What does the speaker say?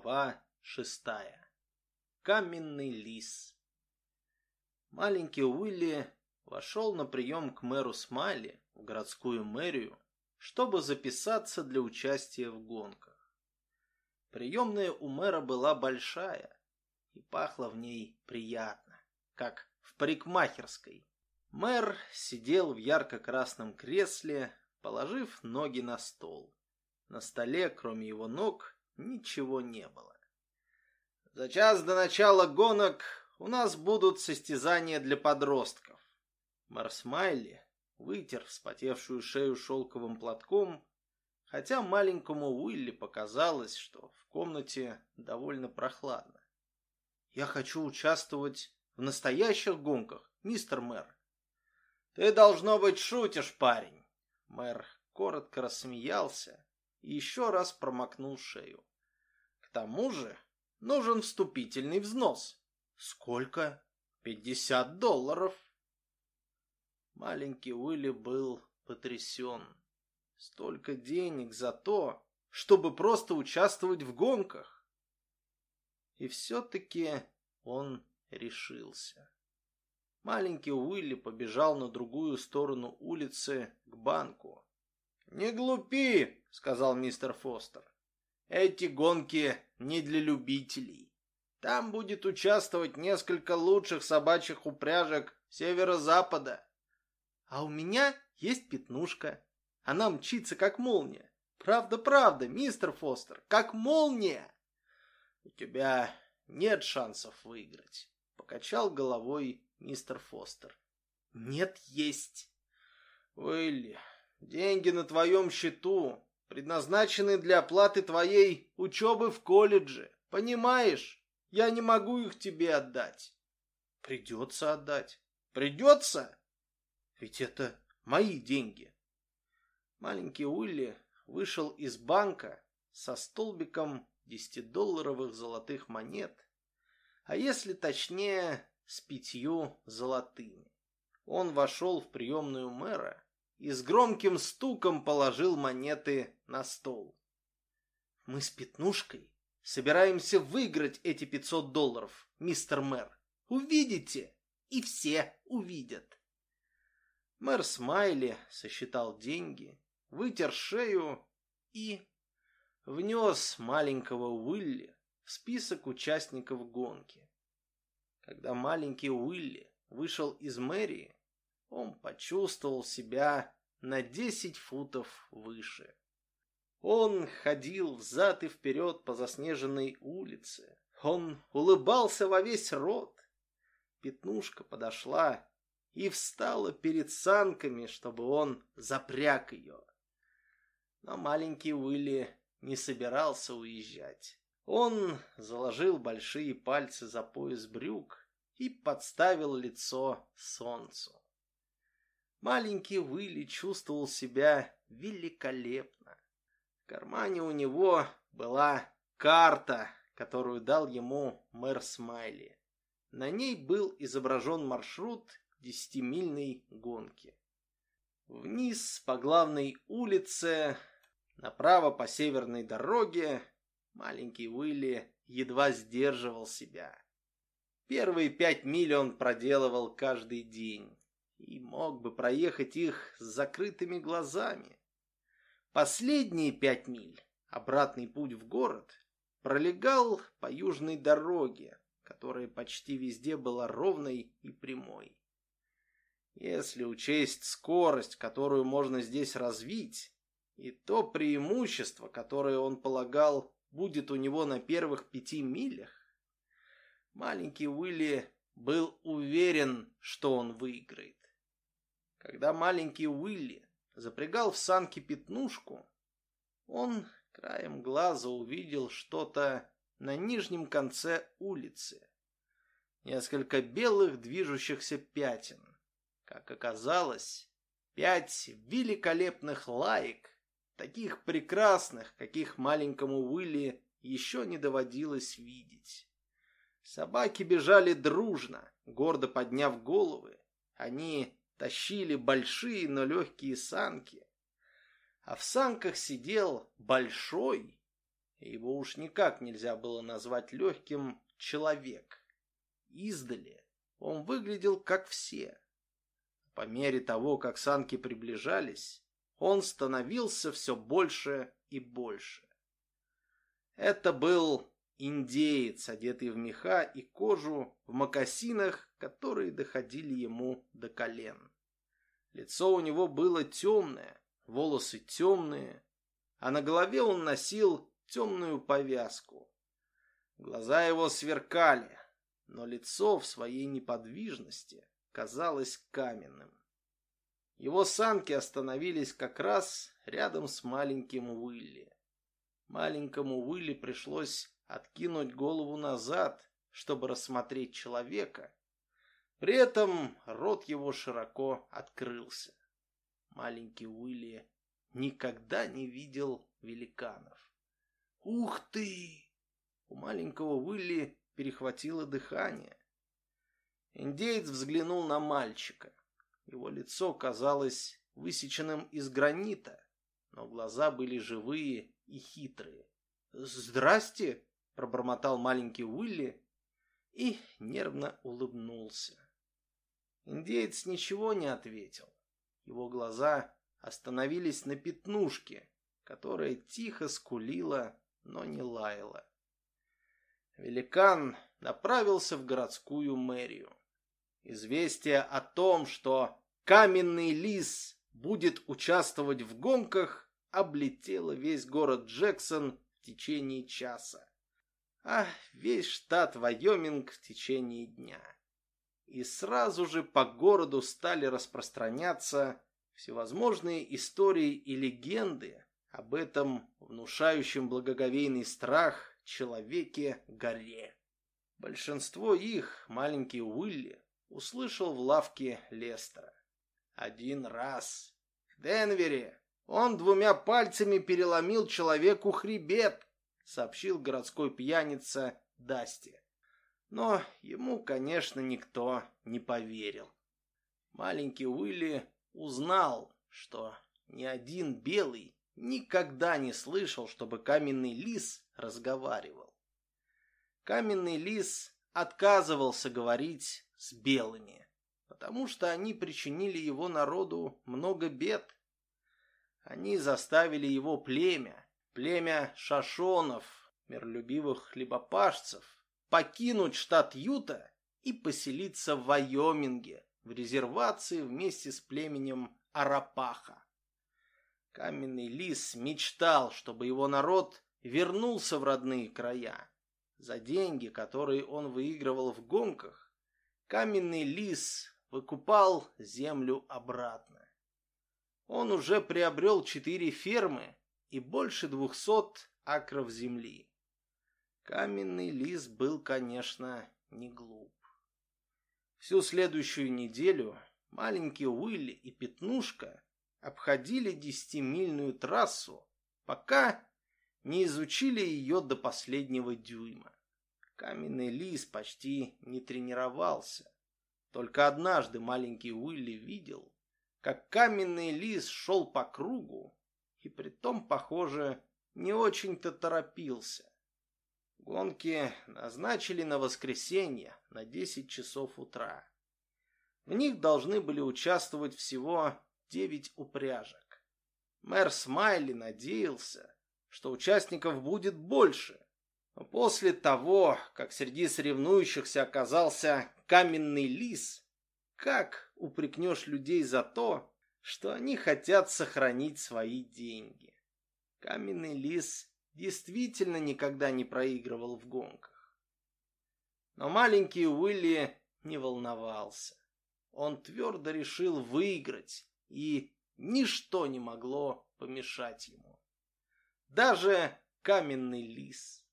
Глава шестая. Каменный лис. Маленький Уилли вошел на прием к мэру Смайли в городскую мэрию, чтобы записаться для участия в гонках. Приемная у мэра была большая, и пахло в ней приятно, как в парикмахерской. Мэр сидел в ярко-красном кресле, положив ноги на стол. На столе, кроме его ног, ничего не было. За час до начала гонок у нас будут состязания для подростков. Марсмайли вытер вспотевшую шею шелковым платком, хотя маленькому Уилли показалось, что в комнате довольно прохладно. «Я хочу участвовать в настоящих гонках, мистер мэр». «Ты, должно быть, шутишь, парень!» Мэр коротко рассмеялся и еще раз промокнул шею. К тому же нужен вступительный взнос. Сколько? Пятьдесят долларов. Маленький Уилли был потрясен. Столько денег за то, чтобы просто участвовать в гонках. И все-таки он решился. Маленький Уилли побежал на другую сторону улицы к банку. «Не глупи!» — сказал мистер Фостер. Эти гонки не для любителей. Там будет участвовать несколько лучших собачьих упряжек северо-запада. А у меня есть пятнушка. Она мчится, как молния. Правда-правда, мистер Фостер, как молния. У тебя нет шансов выиграть, покачал головой мистер Фостер. Нет, есть. Уилли, деньги на твоем счету, предназначены для оплаты твоей учебы в колледже. Понимаешь? Я не могу их тебе отдать. Придется отдать. Придется? Ведь это мои деньги. Маленький Уилли вышел из банка со столбиком десятидолларовых золотых монет, а если точнее, с пятью золотыми. Он вошел в приемную мэра и с громким стуком положил монеты на стол. «Мы с Пятнушкой собираемся выиграть эти пятьсот долларов, мистер мэр. Увидите, и все увидят». Мэр Смайли сосчитал деньги, вытер шею и внес маленького Уилли в список участников гонки. Когда маленький Уилли вышел из мэрии, он почувствовал себя на десять футов выше. Он ходил взад и вперед по заснеженной улице. Он улыбался во весь рот. Пятнушка подошла и встала перед санками, чтобы он запряг ее. Но маленький Уилли не собирался уезжать. Он заложил большие пальцы за пояс брюк и подставил лицо солнцу. Маленький Уилли чувствовал себя великолепно. В кармане у него была карта, которую дал ему мэр Смайли. На ней был изображен маршрут десятимильной гонки. Вниз по главной улице, направо по северной дороге, маленький Уилли едва сдерживал себя. Первые пять миль он проделывал каждый день и мог бы проехать их с закрытыми глазами. Последние пять миль, обратный путь в город, пролегал по южной дороге, которая почти везде была ровной и прямой. Если учесть скорость, которую можно здесь развить, и то преимущество, которое он полагал будет у него на первых пяти милях, маленький Уилли был уверен, что он выиграет. Когда маленький Уилли запрягал в санки пятнушку, он краем глаза увидел что-то на нижнем конце улицы. Несколько белых движущихся пятен. Как оказалось, пять великолепных лаек, таких прекрасных, каких маленькому Уилли еще не доводилось видеть. Собаки бежали дружно, гордо подняв головы. Они тащили большие, но легкие санки. А в санках сидел большой Его уж никак нельзя было назвать легким человек. Издали он выглядел как все. По мере того, как санки приближались, он становился все больше и больше. Это был индеец, одетый в меха и кожу, в мокасинах, которые доходили ему до колен. Лицо у него было темное, волосы темные, а на голове он носил темную повязку. Глаза его сверкали, но лицо в своей неподвижности казалось каменным. Его санки остановились как раз рядом с маленьким Уилли. Маленькому Уилли пришлось откинуть голову назад, чтобы рассмотреть человека. При этом рот его широко открылся. Маленький Уилли никогда не видел великанов. «Ух ты!» У маленького Уилли перехватило дыхание. Индеец взглянул на мальчика. Его лицо казалось высеченным из гранита, но глаза были живые и хитрые. «Здрасте!» – пробормотал маленький Уилли и нервно улыбнулся. Индеец ничего не ответил. Его глаза остановились на пятнушке, которая тихо скулила, но не лаяла. Великан направился в городскую мэрию. Известие о том, что каменный лис будет участвовать в гонках, облетело весь город Джексон в течение часа, а весь штат Вайоминг в течение дня. И сразу же по городу стали распространяться всевозможные истории и легенды об этом внушающем благоговейный страх человеке-горе. Большинство их маленький Уилли услышал в лавке Лестера. Один раз в Денвере он двумя пальцами переломил человеку хребет, сообщил городской пьяница Дасти. Но ему, конечно, никто не поверил. Маленький Уилли узнал, что ни один белый никогда не слышал, чтобы каменный лис разговаривал. Каменный лис отказывался говорить с белыми, потому что они причинили его народу много бед. Они заставили его племя, племя шашонов, миролюбивых хлебопашцев, покинуть штат Юта и поселиться в Вайоминге, в резервации вместе с племенем Арапаха. Каменный лис мечтал, чтобы его народ вернулся в родные края. За деньги, которые он выигрывал в гонках, каменный лис выкупал землю обратно. Он уже приобрел четыре фермы и больше двухсот акров земли. Каменный лис был, конечно, не глуп. Всю следующую неделю маленький Уилли и Пятнушка обходили десятимильную трассу, пока не изучили ее до последнего дюйма. Каменный лис почти не тренировался. Только однажды маленький Уилли видел, как каменный лис шел по кругу и притом, похоже, не очень-то торопился. Гонки назначили на воскресенье на 10 часов утра. В них должны были участвовать всего девять упряжек. Мэр Смайли надеялся, что участников будет больше. Но после того, как среди соревнующихся оказался каменный лис, как упрекнешь людей за то, что они хотят сохранить свои деньги? Каменный лис действительно никогда не проигрывал в гонках. Но маленький Уилли не волновался. Он твердо решил выиграть и ничто не могло помешать ему. Даже каменный лис.